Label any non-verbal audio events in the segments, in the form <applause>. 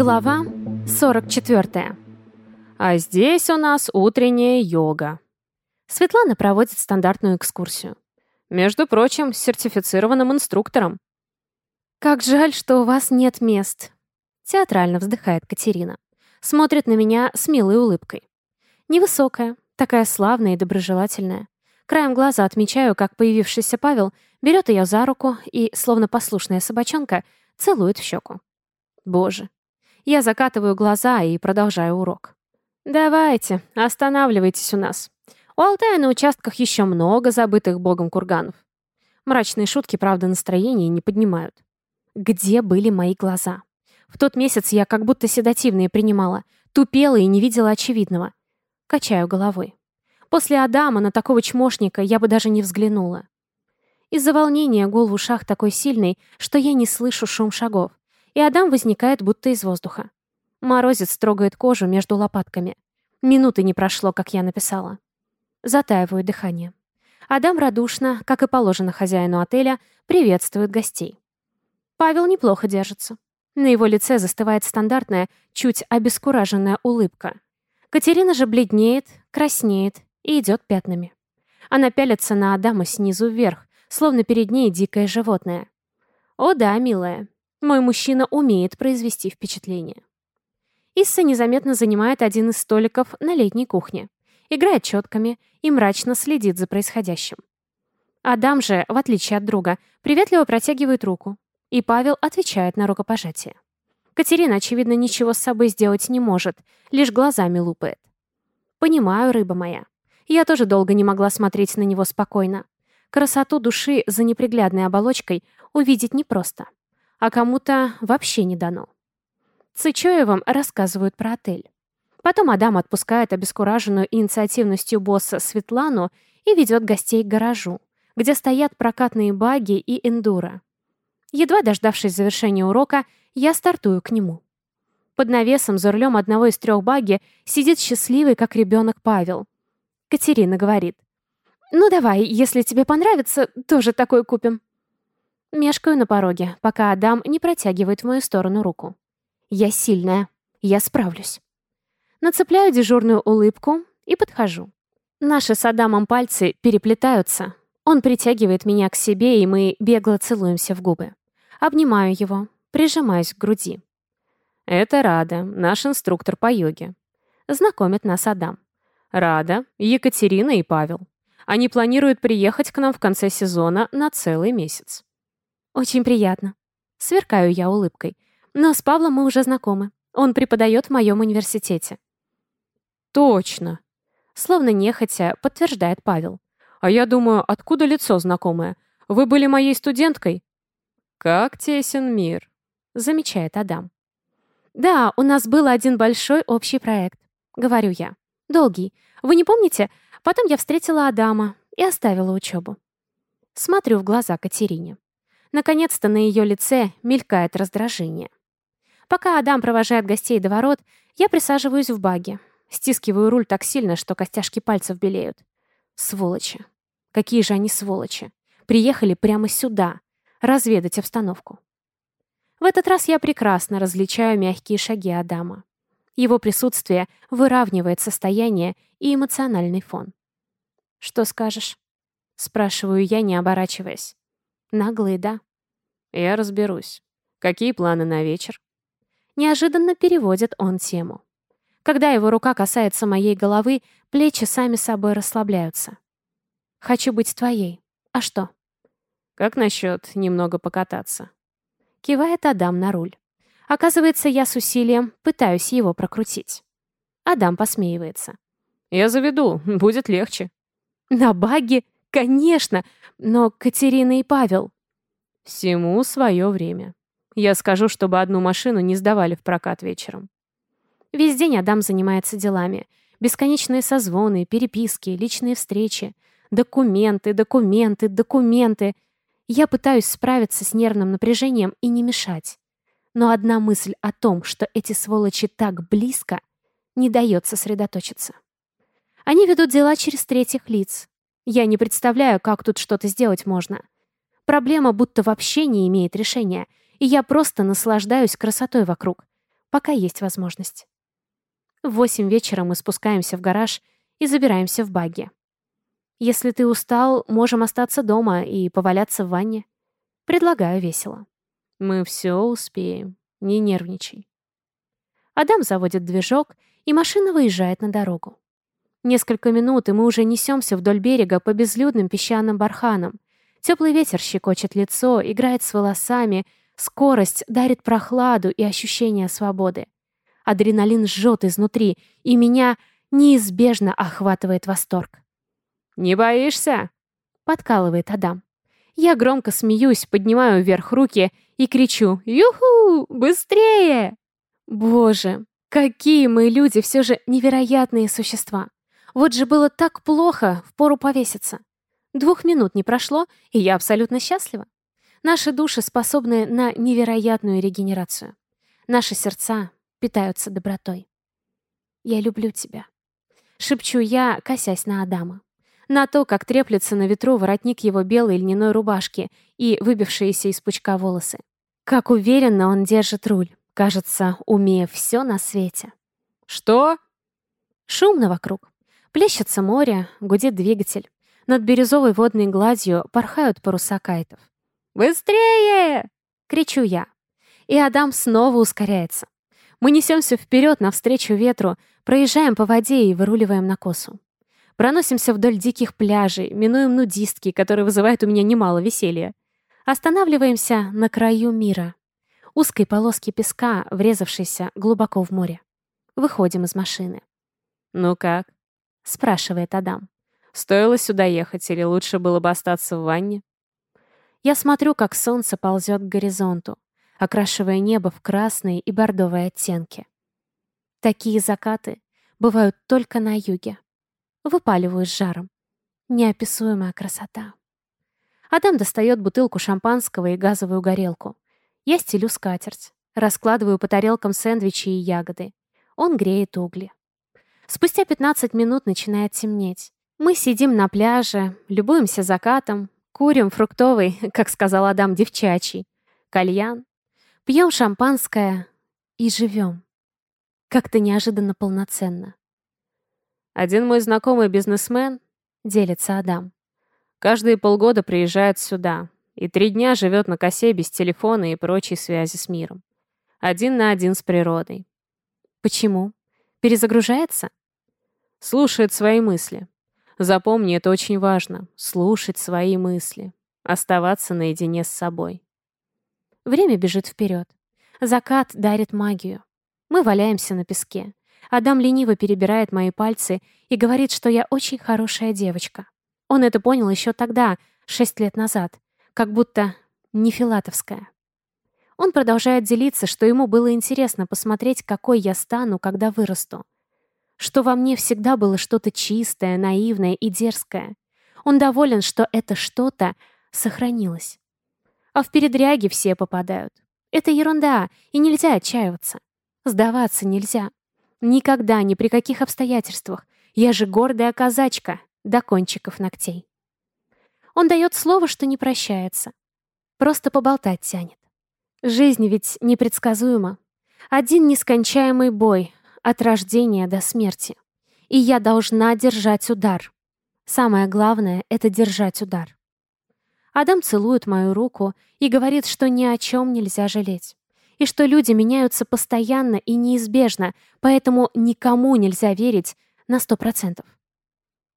Глава 44. А здесь у нас утренняя йога. Светлана проводит стандартную экскурсию. Между прочим, с сертифицированным инструктором. «Как жаль, что у вас нет мест», — театрально вздыхает Катерина. Смотрит на меня с милой улыбкой. Невысокая, такая славная и доброжелательная. Краем глаза отмечаю, как появившийся Павел берет ее за руку и, словно послушная собачонка, целует в щеку. Боже, я закатываю глаза и продолжаю урок. «Давайте, останавливайтесь у нас. У Алтая на участках еще много забытых богом курганов». Мрачные шутки, правда, настроение не поднимают. Где были мои глаза? В тот месяц я как будто седативные принимала, тупела и не видела очевидного. Качаю головой. После Адама на такого чмошника я бы даже не взглянула. Из-за волнения гул в ушах такой сильный, что я не слышу шум шагов и Адам возникает будто из воздуха. Морозец трогает кожу между лопатками. Минуты не прошло, как я написала. Затаиваю дыхание. Адам радушно, как и положено хозяину отеля, приветствует гостей. Павел неплохо держится. На его лице застывает стандартная, чуть обескураженная улыбка. Катерина же бледнеет, краснеет и идет пятнами. Она пялится на Адама снизу вверх, словно перед ней дикое животное. «О да, милая, мой мужчина умеет произвести впечатление. Исса незаметно занимает один из столиков на летней кухне, играет четками и мрачно следит за происходящим. Адам же, в отличие от друга, приветливо протягивает руку, и Павел отвечает на рукопожатие. Катерина, очевидно, ничего с собой сделать не может, лишь глазами лупает. «Понимаю, рыба моя. Я тоже долго не могла смотреть на него спокойно. Красоту души за неприглядной оболочкой увидеть непросто а кому-то вообще не дано. Цычоевым рассказывают про отель. Потом Адам отпускает обескураженную инициативностью босса Светлану и ведет гостей к гаражу, где стоят прокатные баги и эндуро. Едва дождавшись завершения урока, я стартую к нему. Под навесом за рулем одного из трех баги сидит счастливый, как ребенок Павел. Катерина говорит. «Ну давай, если тебе понравится, тоже такой купим». Мешкаю на пороге, пока Адам не протягивает в мою сторону руку. Я сильная. Я справлюсь. Нацепляю дежурную улыбку и подхожу. Наши с Адамом пальцы переплетаются. Он притягивает меня к себе, и мы бегло целуемся в губы. Обнимаю его, прижимаюсь к груди. Это Рада, наш инструктор по йоге. Знакомит нас Адам. Рада, Екатерина и Павел. Они планируют приехать к нам в конце сезона на целый месяц. «Очень приятно». Сверкаю я улыбкой. Но с Павлом мы уже знакомы. Он преподает в моем университете. «Точно!» Словно нехотя, подтверждает Павел. «А я думаю, откуда лицо знакомое? Вы были моей студенткой?» «Как тесен мир», — замечает Адам. «Да, у нас был один большой общий проект», — говорю я. «Долгий. Вы не помните? Потом я встретила Адама и оставила учебу». Смотрю в глаза Катерине. Наконец-то на ее лице мелькает раздражение. Пока Адам провожает гостей до ворот, я присаживаюсь в баге. Стискиваю руль так сильно, что костяшки пальцев белеют. Сволочи. Какие же они сволочи. Приехали прямо сюда, разведать обстановку. В этот раз я прекрасно различаю мягкие шаги Адама. Его присутствие выравнивает состояние и эмоциональный фон. «Что скажешь?» — спрашиваю я, не оборачиваясь. Наглые, да? Я разберусь. Какие планы на вечер? Неожиданно переводит он тему. Когда его рука касается моей головы, плечи сами собой расслабляются. Хочу быть твоей. А что? Как насчет немного покататься? Кивает Адам на руль. Оказывается, я с усилием пытаюсь его прокрутить. Адам посмеивается. «Я заведу, будет легче». «На баги? Конечно! Но Катерина и Павел...» «Всему свое время. Я скажу, чтобы одну машину не сдавали в прокат вечером». Весь день Адам занимается делами. Бесконечные созвоны, переписки, личные встречи. Документы, документы, документы. Я пытаюсь справиться с нервным напряжением и не мешать. Но одна мысль о том, что эти сволочи так близко, не дает сосредоточиться. Они ведут дела через третьих лиц, я не представляю, как тут что-то сделать можно. Проблема будто вообще не имеет решения, и я просто наслаждаюсь красотой вокруг. пока есть возможность. В восемь вечера мы спускаемся в гараж и забираемся в багги. Если ты устал, можем остаться дома и поваляться в ванне. Предлагаю весело. Мы все успеем, не нервничай. Адам заводит движок, и машина выезжает на дорогу. Несколько минут, и мы уже несемся вдоль берега по безлюдным песчаным барханам. Теплый ветер щекочет лицо, играет с волосами, скорость дарит прохладу и ощущение свободы. Адреналин жжет изнутри, и меня неизбежно охватывает восторг. «Не боишься?» — подкалывает Адам. Я громко смеюсь, поднимаю вверх руки и кричу «Юху! Быстрее!» Боже, какие мы люди все же невероятные существа. Вот же было так плохо, впору повеситься. Двух минут не прошло, и я абсолютно счастлива. Наши души способны на невероятную регенерацию. Наши сердца питаются добротой. «Я люблю тебя», — шепчу я, косясь на Адама. На то, как треплется на ветру воротник его белой льняной рубашки и выбившиеся из пучка волосы. Как уверенно он держит руль, кажется, умея все на свете. «Что?» Шумно вокруг. Плещется море, гудит двигатель. Над бирюзовой водной гладью порхают паруса кайтов. «Быстрее!» — кричу я. И Адам снова ускоряется. Мы несемся вперед навстречу ветру, проезжаем по воде и выруливаем на косу. Проносимся вдоль диких пляжей, минуем нудистки, которые вызывают у меня немало веселья. Останавливаемся на краю мира. Узкой полоски песка, врезавшейся глубоко в море. Выходим из машины. «Ну как?» — спрашивает Адам. «Стоило сюда ехать или лучше было бы остаться в ванне?» Я смотрю, как солнце ползет к горизонту, окрашивая небо в красные и бордовые оттенки. Такие закаты бывают только на юге. Выпаливаю с жаром. Неописуемая красота. Адам достает бутылку шампанского и газовую горелку. Я стелю скатерть. Раскладываю по тарелкам сэндвичи и ягоды. Он греет угли. Спустя 15 минут начинает темнеть. Мы сидим на пляже, любуемся закатом, курим фруктовый, <laughs> как сказал Адам, девчачий, кальян, пьем шампанское и живем. Как-то неожиданно полноценно. Один мой знакомый бизнесмен, делится Адам, каждые полгода приезжает сюда и три дня живет на косе без телефона и прочей связи с миром. Один на один с природой. Почему? Перезагружается? Слушает свои мысли. Запомни, это очень важно. Слушать свои мысли. Оставаться наедине с собой. Время бежит вперед. Закат дарит магию. Мы валяемся на песке. Адам лениво перебирает мои пальцы и говорит, что я очень хорошая девочка. Он это понял еще тогда, шесть лет назад, как будто не филатовская. Он продолжает делиться, что ему было интересно посмотреть, какой я стану, когда вырасту что во мне всегда было что-то чистое, наивное и дерзкое. Он доволен, что это что-то сохранилось. А в передряги все попадают. Это ерунда, и нельзя отчаиваться. Сдаваться нельзя. Никогда, ни при каких обстоятельствах. Я же гордая казачка, до кончиков ногтей. Он дает слово, что не прощается. Просто поболтать тянет. Жизнь ведь непредсказуема. Один нескончаемый бой, от рождения до смерти. И я должна держать удар. Самое главное — это держать удар. Адам целует мою руку и говорит, что ни о чем нельзя жалеть. И что люди меняются постоянно и неизбежно, поэтому никому нельзя верить на сто процентов.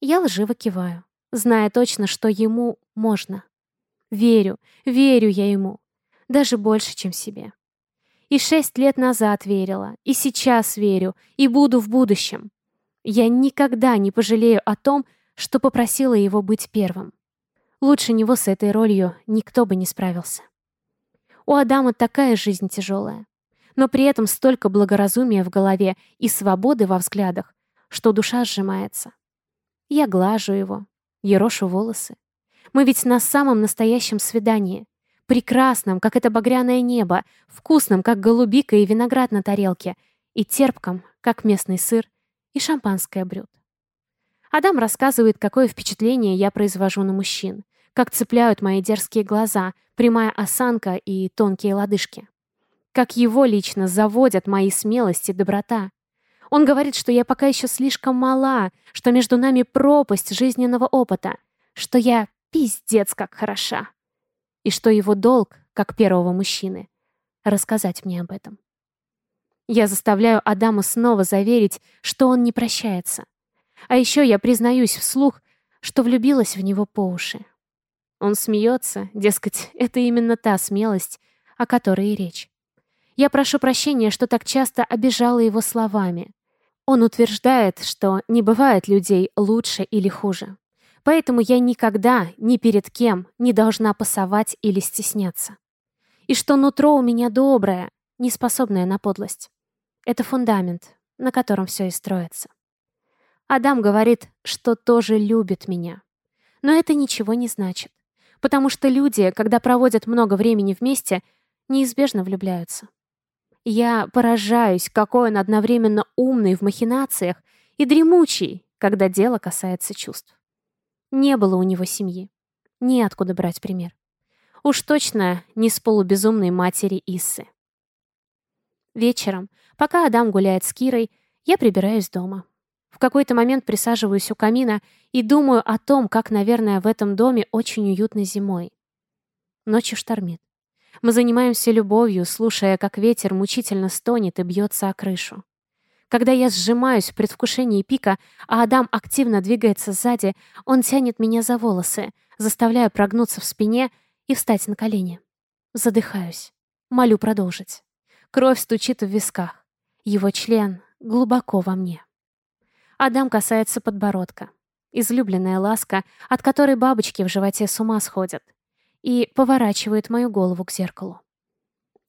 Я лживо киваю, зная точно, что ему можно. Верю, верю я ему. Даже больше, чем себе. И шесть лет назад верила, и сейчас верю, и буду в будущем. Я никогда не пожалею о том, что попросила его быть первым. Лучше него с этой ролью никто бы не справился. У Адама такая жизнь тяжелая, но при этом столько благоразумия в голове и свободы во взглядах, что душа сжимается. Я глажу его, ерошу волосы. Мы ведь на самом настоящем свидании прекрасном, как это багряное небо, вкусном, как голубика и виноград на тарелке, и терпком, как местный сыр и шампанское брют. Адам рассказывает, какое впечатление я произвожу на мужчин, как цепляют мои дерзкие глаза, прямая осанка и тонкие лодыжки. Как его лично заводят мои смелость и доброта. Он говорит, что я пока еще слишком мала, что между нами пропасть жизненного опыта, что я пиздец как хороша. И что его долг, как первого мужчины, рассказать мне об этом. Я заставляю Адама снова заверить, что он не прощается. А еще я признаюсь вслух, что влюбилась в него по уши. Он смеется, дескать, <laughs> это именно та смелость, о которой и речь. Я прошу прощения, что так часто обижала его словами. Он утверждает, что не бывает людей лучше или хуже. Поэтому я никогда ни перед кем не должна пасовать или стесняться. И что нутро у меня доброе, не способное на подлость. Это фундамент, на котором все и строится. Адам говорит, что тоже любит меня. Но это ничего не значит. Потому что люди, когда проводят много времени вместе, неизбежно влюбляются. Я поражаюсь, какой он одновременно умный в махинациях и дремучий, когда дело касается чувств. Не было у него семьи. Неоткуда брать пример. Уж точно не с полубезумной матери Иссы. Вечером, пока Адам гуляет с Кирой, я прибираюсь дома. В какой-то момент присаживаюсь у камина и думаю о том, как, наверное, в этом доме очень уютно зимой. Ночью штормит. Мы занимаемся любовью, слушая, как ветер мучительно стонет и бьется о крышу. Когда я сжимаюсь в предвкушении пика, а Адам активно двигается сзади, он тянет меня за волосы, заставляя прогнуться в спине и встать на колени. Задыхаюсь. Молю продолжить. Кровь стучит в висках. Его член глубоко во мне. Адам касается подбородка. Излюбленная ласка, от которой бабочки в животе с ума сходят. И поворачивает мою голову к зеркалу.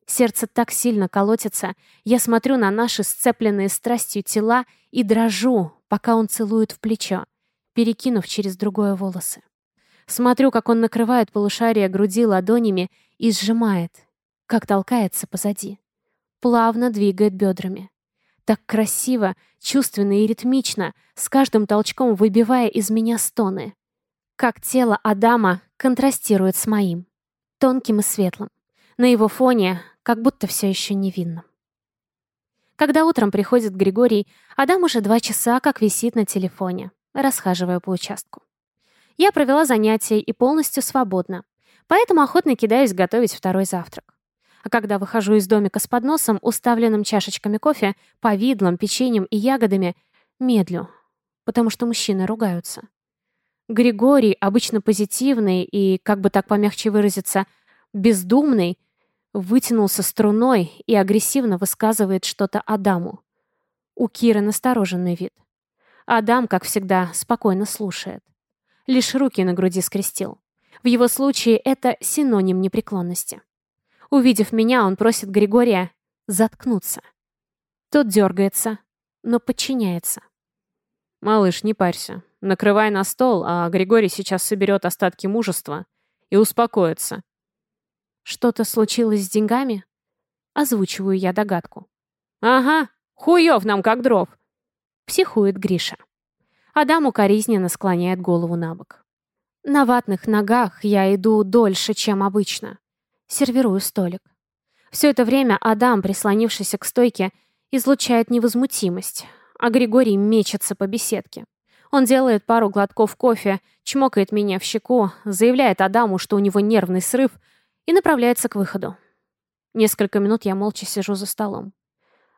Сердце так сильно колотится, я смотрю на наши сцепленные страстью тела и дрожу, пока он целует в плечо, перекинув через другое волосы. Смотрю, как он накрывает полушарие груди ладонями и сжимает, как толкается позади плавно двигает бедрами. Так красиво, чувственно и ритмично, с каждым толчком выбивая из меня стоны. Как тело Адама контрастирует с моим. Тонким и светлым. На его фоне как будто все еще невинным. Когда утром приходит Григорий, Адам уже два часа как висит на телефоне, расхаживая по участку. Я провела занятия и полностью свободна, поэтому охотно кидаюсь готовить второй завтрак. А когда выхожу из домика с подносом, уставленным чашечками кофе, повидлом, печеньем и ягодами, медлю, потому что мужчины ругаются. Григорий, обычно позитивный и, как бы так помягче выразиться, бездумный, вытянулся струной и агрессивно высказывает что-то Адаму. У Киры настороженный вид. Адам, как всегда, спокойно слушает. Лишь руки на груди скрестил. В его случае это синоним непреклонности. Увидев меня, он просит Григория заткнуться. Тот дергается, но подчиняется. «Малыш, не парься. Накрывай на стол, а Григорий сейчас соберет остатки мужества и успокоится». «Что-то случилось с деньгами?» Озвучиваю я догадку. «Ага, хуев нам как дров!» Психует Гриша. Адам укоризненно склоняет голову на бок. На ватных ногах я иду дольше, чем обычно. Сервирую столик. Все это время Адам, прислонившийся к стойке, излучает невозмутимость, а Григорий мечется по беседке. Он делает пару глотков кофе, чмокает меня в щеку, заявляет Адаму, что у него нервный срыв, и направляется к выходу. Несколько минут я молча сижу за столом.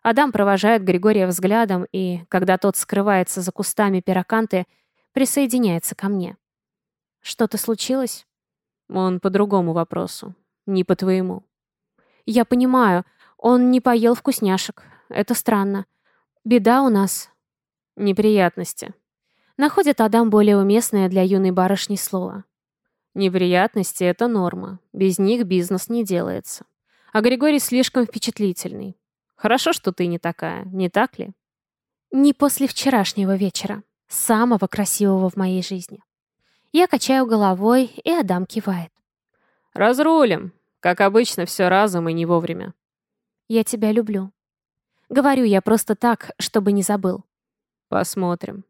Адам провожает Григория взглядом и, когда тот скрывается за кустами пироканты, присоединяется ко мне. Что-то случилось? Он по другому вопросу не по твоему. Я понимаю, он не поел вкусняшек. Это странно. Беда у нас. Неприятности. Находит Адам более уместное для юной барышни слово. Неприятности — это норма. Без них бизнес не делается. А Григорий слишком впечатлительный. Хорошо, что ты не такая, не так ли? Не после вчерашнего вечера. Самого красивого в моей жизни. Я качаю головой, и Адам кивает. «Разрулим. Как обычно, все разом и не вовремя». «Я тебя люблю». Говорю я просто так, чтобы не забыл. «Посмотрим».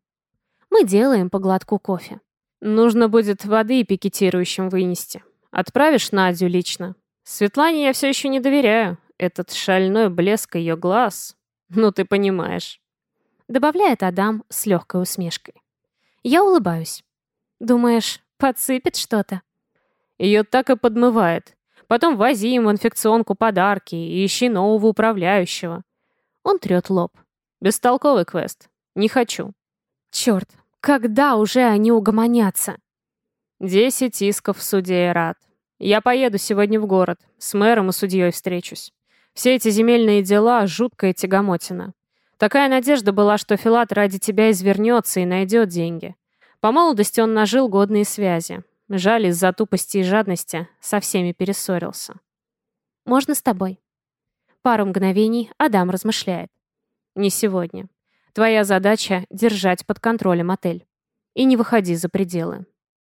Мы делаем по глотку кофе. Нужно будет воды пикетирующим вынести. Отправишь Надю лично. Светлане я все еще не доверяю. этот шальной блеск ее глаз... Ну, ты понимаешь. Добавляет Адам с легкой усмешкой. Я улыбаюсь. Думаешь, подсыпет что-то? Ее так и подмывает. Потом вози им в инфекционку подарки и ищи нового управляющего. Он трет лоб. Бестолковый квест. Не хочу. Черт, когда уже они угомонятся? Десять исков в суде рад. Я поеду сегодня в город. С мэром и судьей встречусь. Все эти земельные дела — жуткая тягомотина. Такая надежда была, что Филат ради тебя извернется и найдет деньги. По молодости он нажил годные связи. Жаль, из-за тупости и жадности со всеми перессорился. «Можно с тобой?» Пару мгновений Адам размышляет. «Не сегодня. Твоя задача — держать под контролем отель. И не выходи за пределы.